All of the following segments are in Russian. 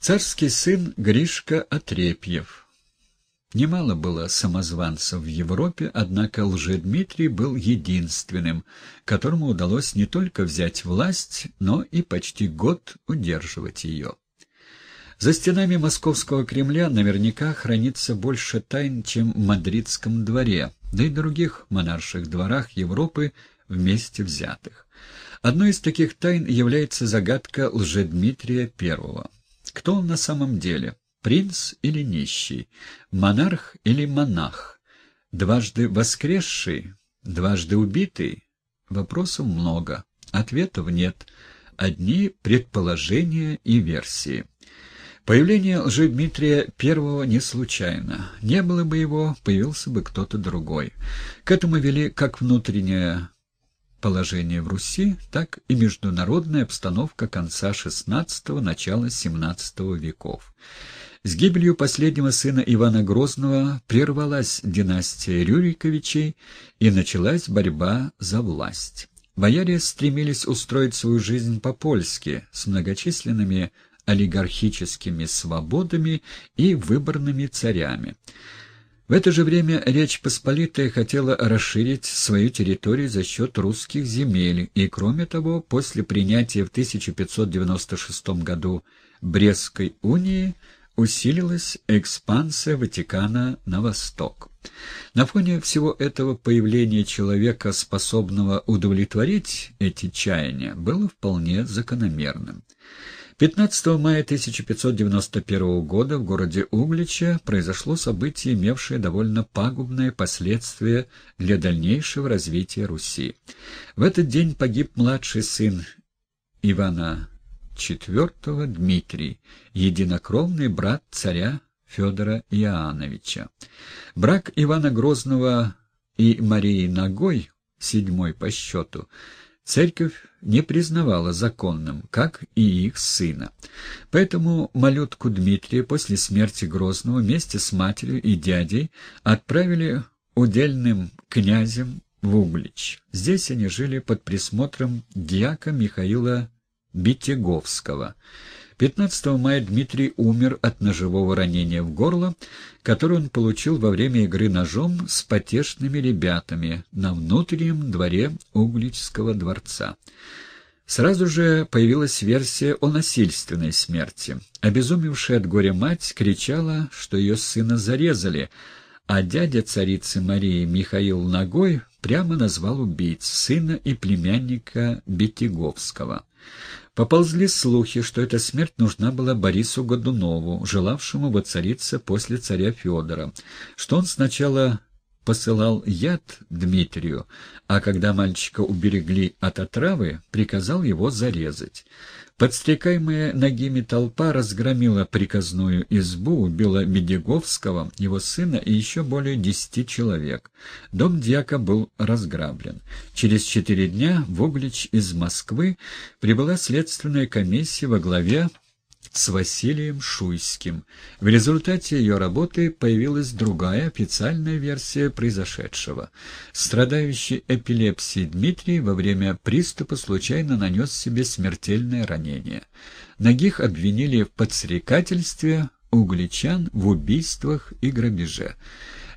Царский сын Гришка Отрепьев. Немало было самозванцев в Европе, однако Лжедмитрий был единственным, которому удалось не только взять власть, но и почти год удерживать ее. За стенами московского Кремля наверняка хранится больше тайн, чем в мадридском дворе, да и других монарших дворах Европы вместе взятых. Одной из таких тайн является загадка Лжедмитрия I. Кто он на самом деле? Принц или нищий? Монарх или монах? Дважды воскресший? Дважды убитый? Вопросов много, ответов нет. Одни предположения и версии. Появление Лжедмитрия первого не случайно. Не было бы его, появился бы кто-то другой. К этому вели как внутреннее положение в Руси, так и международная обстановка конца XVI – начала XVII веков. С гибелью последнего сына Ивана Грозного прервалась династия Рюриковичей и началась борьба за власть. Бояре стремились устроить свою жизнь по-польски, с многочисленными олигархическими свободами и выборными царями. В это же время Речь Посполитая хотела расширить свою территорию за счет русских земель, и, кроме того, после принятия в 1596 году Брестской унии усилилась экспансия Ватикана на восток. На фоне всего этого появление человека, способного удовлетворить эти чаяния, было вполне закономерным. 15 мая 1591 года в городе Углича произошло событие, имевшее довольно пагубные последствия для дальнейшего развития Руси. В этот день погиб младший сын Ивана IV Дмитрий, единокровный брат царя Федора Иоанновича. Брак Ивана Грозного и Марии Ногой, седьмой по счету, церковь не признавала законным, как и их сына. Поэтому малютку Дмитрия после смерти Грозного вместе с матерью и дядей отправили удельным князем в Углич. Здесь они жили под присмотром дьяка Михаила Битеговского. 15 мая Дмитрий умер от ножевого ранения в горло, которое он получил во время игры ножом с потешными ребятами на внутреннем дворе Угличского дворца. Сразу же появилась версия о насильственной смерти. Обезумевшая от горя мать кричала, что ее сына зарезали, а дядя царицы Марии Михаил Ногой прямо назвал убийц сына и племянника Бетиговского. Поползли слухи, что эта смерть нужна была Борису Годунову, желавшему воцариться после царя Федора, что он сначала посылал яд Дмитрию, а когда мальчика уберегли от отравы, приказал его зарезать. Подстрекаемая ногими толпа разгромила приказную избу, убила Медеговского, его сына и еще более десяти человек. Дом дьяка был разграблен. Через четыре дня в Углич из Москвы прибыла следственная комиссия во главе с Василием Шуйским. В результате ее работы появилась другая официальная версия произошедшего. Страдающий эпилепсией Дмитрий во время приступа случайно нанес себе смертельное ранение. Ногих обвинили в подстрекательстве угличан в убийствах и грабеже.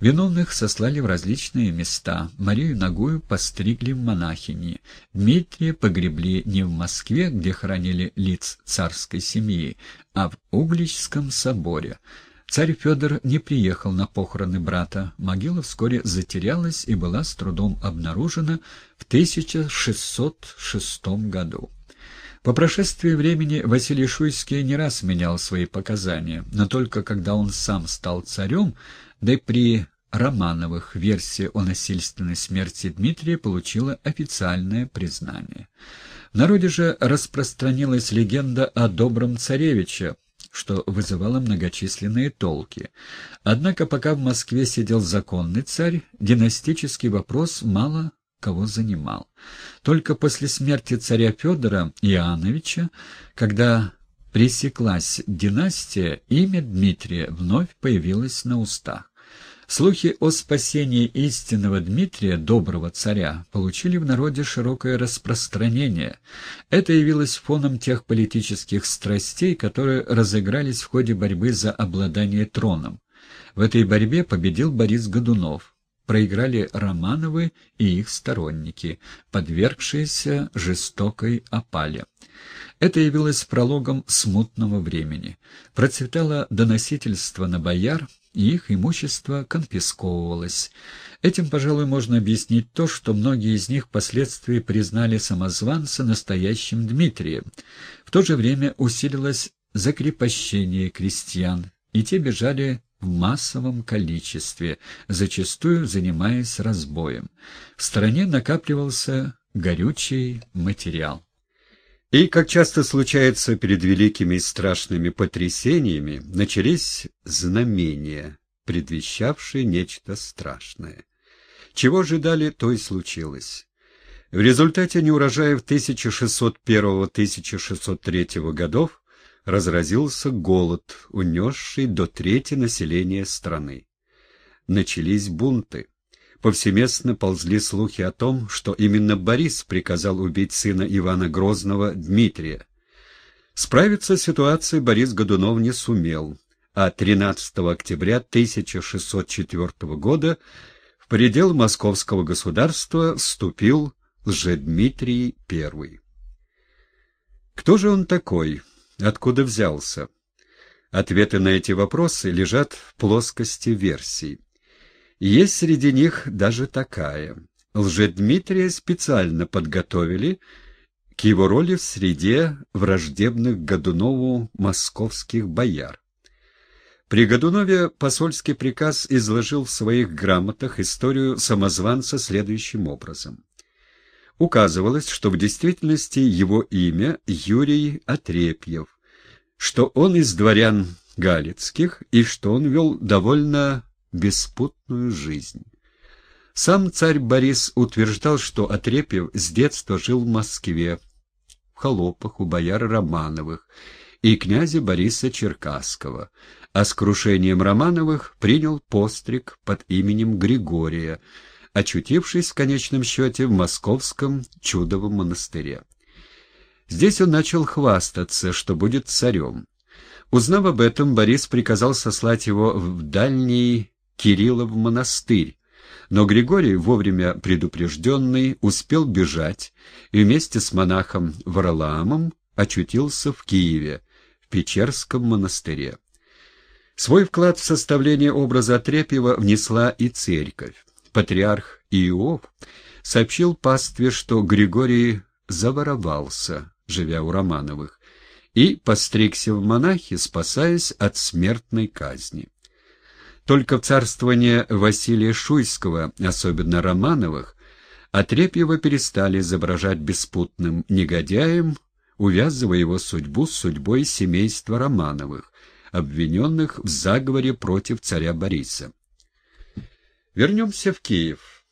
Виновных сослали в различные места. Марию Нагую постригли в монахини. Дмитрия погребли не в Москве, где хоронили лиц царской семьи, а в Угличском соборе. Царь Федор не приехал на похороны брата. Могила вскоре затерялась и была с трудом обнаружена в 1606 году. По прошествии времени Василий Шуйский не раз менял свои показания, но только когда он сам стал царем, да и при Романовых версия о насильственной смерти Дмитрия получила официальное признание. В народе же распространилась легенда о добром царевиче, что вызывало многочисленные толки. Однако пока в Москве сидел законный царь, династический вопрос мало кого занимал. Только после смерти царя Федора Иоанновича, когда пресеклась династия, имя Дмитрия вновь появилось на устах. Слухи о спасении истинного Дмитрия, доброго царя, получили в народе широкое распространение. Это явилось фоном тех политических страстей, которые разыгрались в ходе борьбы за обладание троном. В этой борьбе победил Борис Годунов. Проиграли Романовы и их сторонники, подвергшиеся жестокой опале. Это явилось прологом смутного времени. Процветало доносительство на бояр, и их имущество конфисковывалось. Этим, пожалуй, можно объяснить то, что многие из них впоследствии признали самозванца настоящим Дмитрием. В то же время усилилось закрепощение крестьян, и те бежали в массовом количестве, зачастую занимаясь разбоем. В стране накапливался горючий материал. И, как часто случается перед великими и страшными потрясениями, начались знамения, предвещавшие нечто страшное. Чего ожидали, то и случилось. В результате неурожаев 1601-1603 годов разразился голод, унесший до трети населения страны. Начались бунты повсеместно ползли слухи о том, что именно Борис приказал убить сына Ивана Грозного Дмитрия. Справиться с ситуацией Борис Годунов не сумел, а 13 октября 1604 года в предел московского государства вступил Лжедмитрий I. Кто же он такой? Откуда взялся? Ответы на эти вопросы лежат в плоскости версий. Есть среди них даже такая. Лжедмитрия специально подготовили к его роли в среде враждебных Годунову московских бояр. При Годунове посольский приказ изложил в своих грамотах историю самозванца следующим образом. Указывалось, что в действительности его имя Юрий Отрепьев, что он из дворян Галицких и что он вел довольно беспутную жизнь. Сам царь Борис утверждал, что Отрепьев с детства жил в Москве, в холопах у бояр Романовых и князя Бориса Черкасского, а с крушением Романовых принял постриг под именем Григория, очутившись в конечном счете в московском чудовом монастыре. Здесь он начал хвастаться, что будет царем. Узнав об этом, Борис приказал сослать его в дальний Кириллов монастырь, но Григорий, вовремя предупрежденный, успел бежать и вместе с монахом Варлаамом очутился в Киеве, в Печерском монастыре. Свой вклад в составление образа Трепева внесла и церковь. Патриарх Иов сообщил пастве, что Григорий заворовался, живя у Романовых, и постригся в монахи, спасаясь от смертной казни. Только в царствование Василия Шуйского, особенно Романовых, Отрепьева перестали изображать беспутным негодяем, увязывая его судьбу с судьбой семейства Романовых, обвиненных в заговоре против царя Бориса. Вернемся в Киев.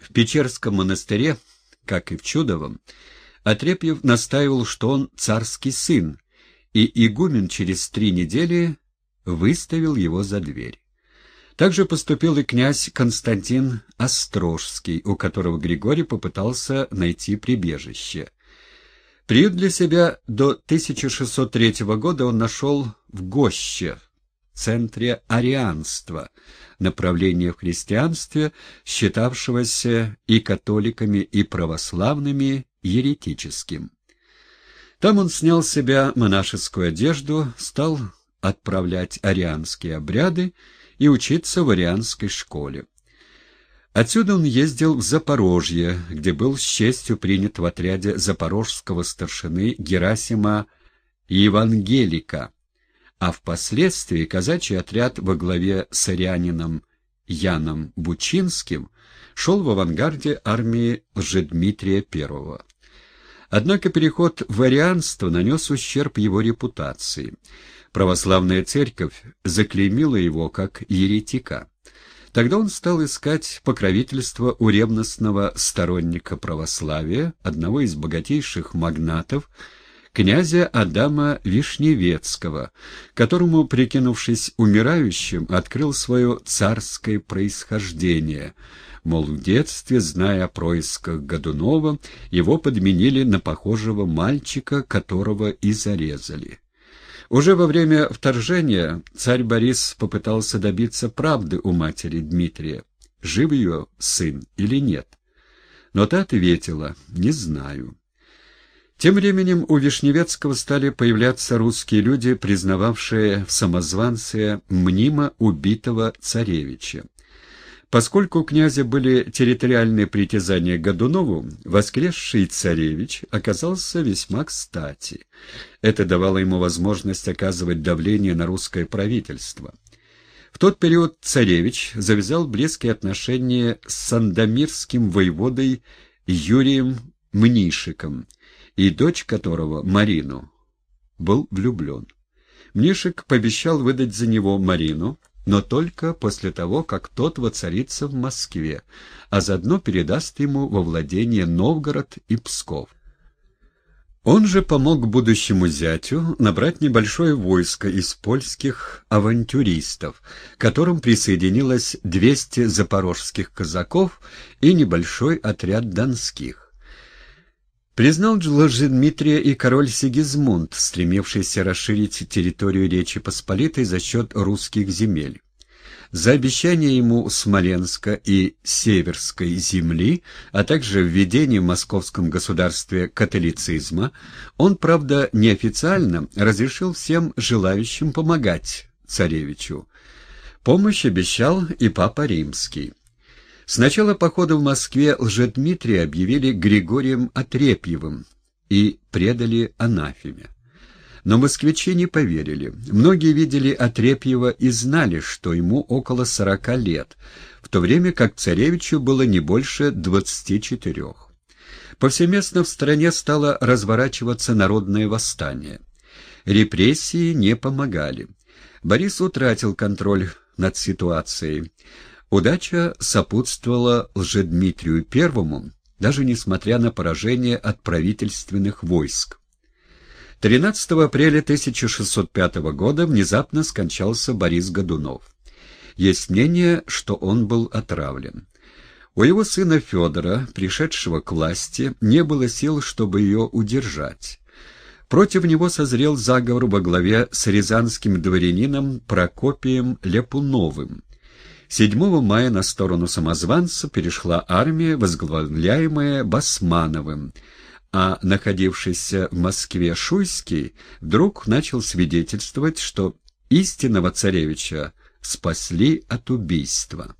В Печерском монастыре, как и в Чудовом, Отрепьев настаивал, что он царский сын, и игумен через три недели выставил его за дверь. Также поступил и князь Константин Острожский, у которого Григорий попытался найти прибежище. Приют для себя до 1603 года он нашел в Гоще, центре арианства, направления в христианстве, считавшегося и католиками, и православными еретическим. Там он снял с себя монашескую одежду, стал отправлять арианские обряды и учиться в арианской школе. Отсюда он ездил в Запорожье, где был с честью принят в отряде запорожского старшины Герасима Евангелика, а впоследствии казачий отряд во главе с арианином Яном Бучинским шел в авангарде армии Лжедмитрия I. Однако переход в арианство нанес ущерб его репутации. Православная церковь заклеймила его как еретика. Тогда он стал искать покровительство у ревностного сторонника православия, одного из богатейших магнатов, князя Адама Вишневецкого, которому, прикинувшись умирающим, открыл свое царское происхождение. Мол, в детстве, зная о происках Годунова, его подменили на похожего мальчика, которого и зарезали. Уже во время вторжения царь Борис попытался добиться правды у матери Дмитрия, жив ее сын или нет. Но та ответила «не знаю». Тем временем у Вишневецкого стали появляться русские люди, признававшие в самозванце мнимо убитого царевича. Поскольку у князя были территориальные притязания к Годунову, воскресший царевич оказался весьма кстати. Это давало ему возможность оказывать давление на русское правительство. В тот период царевич завязал близкие отношения с сандомирским воеводой Юрием Мнишиком, и дочь которого, Марину, был влюблен. Мнишек пообещал выдать за него Марину, но только после того, как тот воцарится в Москве, а заодно передаст ему во владение Новгород и Псков. Он же помог будущему зятю набрать небольшое войско из польских авантюристов, к которым присоединилось 200 запорожских казаков и небольшой отряд донских. Признал Дмитрия и король Сигизмунд, стремившийся расширить территорию Речи Посполитой за счет русских земель. За обещание ему Смоленска и Северской земли, а также введение в московском государстве католицизма, он, правда, неофициально разрешил всем желающим помогать царевичу. Помощь обещал и Папа Римский. С начала похода в Москве Лжедмитрия объявили Григорием Отрепьевым и предали анафеме. Но москвичи не поверили. Многие видели Отрепьева и знали, что ему около сорока лет, в то время как царевичу было не больше двадцати четырех. Повсеместно в стране стало разворачиваться народное восстание. Репрессии не помогали. Борис утратил контроль над ситуацией. Удача сопутствовала Лжедмитрию Первому, даже несмотря на поражение от правительственных войск. 13 апреля 1605 года внезапно скончался Борис Годунов. Есть мнение, что он был отравлен. У его сына Федора, пришедшего к власти, не было сил, чтобы ее удержать. Против него созрел заговор во главе с рязанским дворянином Прокопием Ляпуновым. 7 мая на сторону самозванца перешла армия, возглавляемая Басмановым, а находившийся в Москве Шуйский вдруг начал свидетельствовать, что истинного царевича спасли от убийства.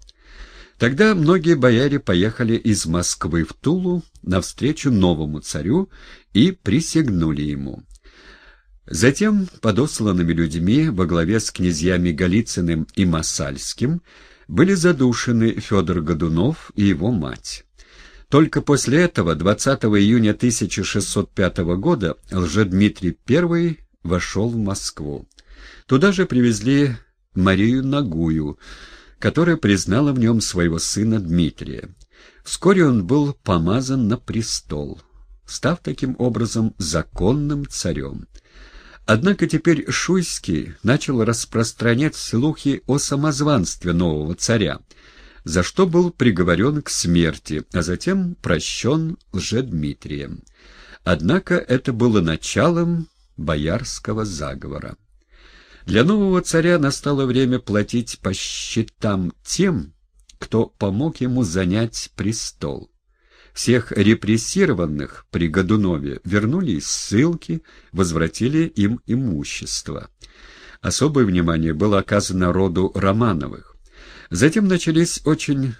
Тогда многие бояре поехали из Москвы в Тулу навстречу новому царю и присягнули ему. Затем подосланными людьми во главе с князьями Голицыным и Масальским были задушены Федор Годунов и его мать. Только после этого, 20 июня 1605 года, Лжедмитрий I вошел в Москву. Туда же привезли Марию Нагую, которая признала в нем своего сына Дмитрия. Вскоре он был помазан на престол, став таким образом законным царем. Однако теперь Шуйский начал распространять слухи о самозванстве нового царя, за что был приговорен к смерти, а затем прощен Лжедмитрием. Однако это было началом боярского заговора. Для нового царя настало время платить по счетам тем, кто помог ему занять престол. Всех репрессированных при Годунове вернули из ссылки, возвратили им имущество. Особое внимание было оказано роду Романовых. Затем начались очень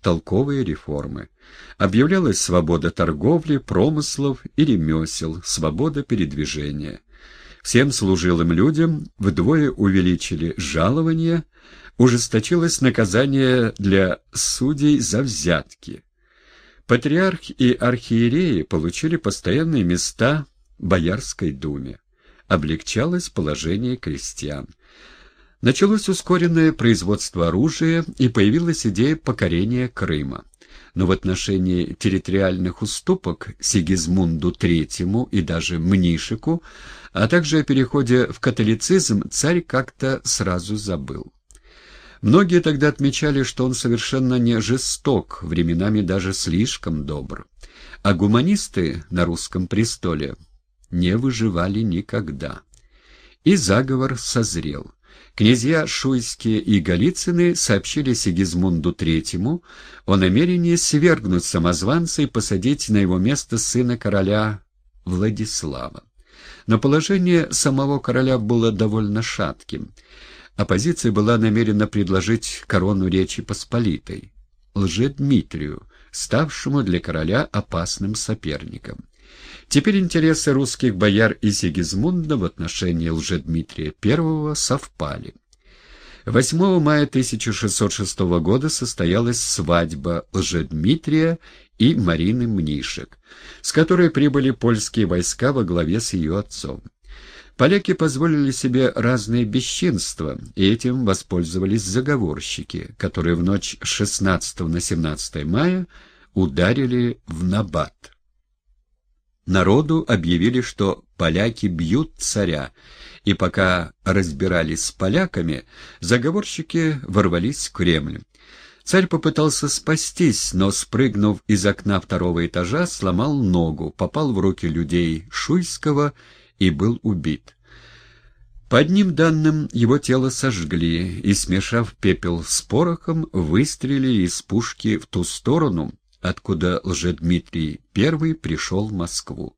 толковые реформы. Объявлялась свобода торговли, промыслов и ремесел, свобода передвижения. Всем служилым людям вдвое увеличили жалования, ужесточилось наказание для судей за взятки. Патриарх и архиереи получили постоянные места в Боярской думе. Облегчалось положение крестьян. Началось ускоренное производство оружия и появилась идея покорения Крыма. но в отношении территориальных уступок Сигизмунду III и даже Мнишику, а также о переходе в католицизм царь как-то сразу забыл. Многие тогда отмечали, что он совершенно не жесток, временами даже слишком добр. А гуманисты на русском престоле не выживали никогда. И заговор созрел. Князья Шуйские и Голицыны сообщили Сигизмунду III о намерении свергнуть самозванца и посадить на его место сына короля Владислава. Но положение самого короля было довольно шатким. Оппозиция была намерена предложить корону Речи Посполитой, Лжедмитрию, ставшему для короля опасным соперником. Теперь интересы русских бояр и Сигизмунда в отношении Лжедмитрия I совпали. 8 мая 1606 года состоялась свадьба Лжедмитрия и Марины Мнишек, с которой прибыли польские войска во главе с ее отцом. Поляки позволили себе разные бесчинства, и этим воспользовались заговорщики, которые в ночь с 16 на 17 мая ударили в Набат. Народу объявили, что поляки бьют царя, и пока разбирались с поляками, заговорщики ворвались в Кремль. Царь попытался спастись, но, спрыгнув из окна второго этажа, сломал ногу, попал в руки людей Шуйского и был убит. По одним данным, его тело сожгли и, смешав пепел с порохом, выстрелили из пушки в ту сторону, откуда Лжедмитрий I пришел в Москву.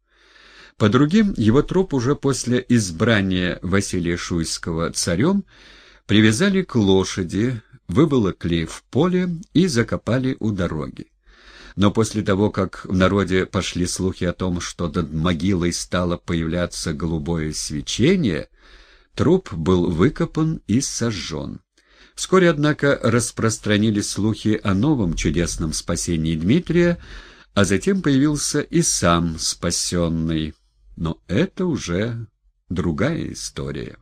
По другим, его труп уже после избрания Василия Шуйского царем привязали к лошади, выволокли в поле и закопали у дороги. Но после того, как в народе пошли слухи о том, что над могилой стало появляться голубое свечение, труп был выкопан и сожжен. Вскоре, однако, распространились слухи о новом чудесном спасении Дмитрия, а затем появился и сам спасенный. Но это уже другая история.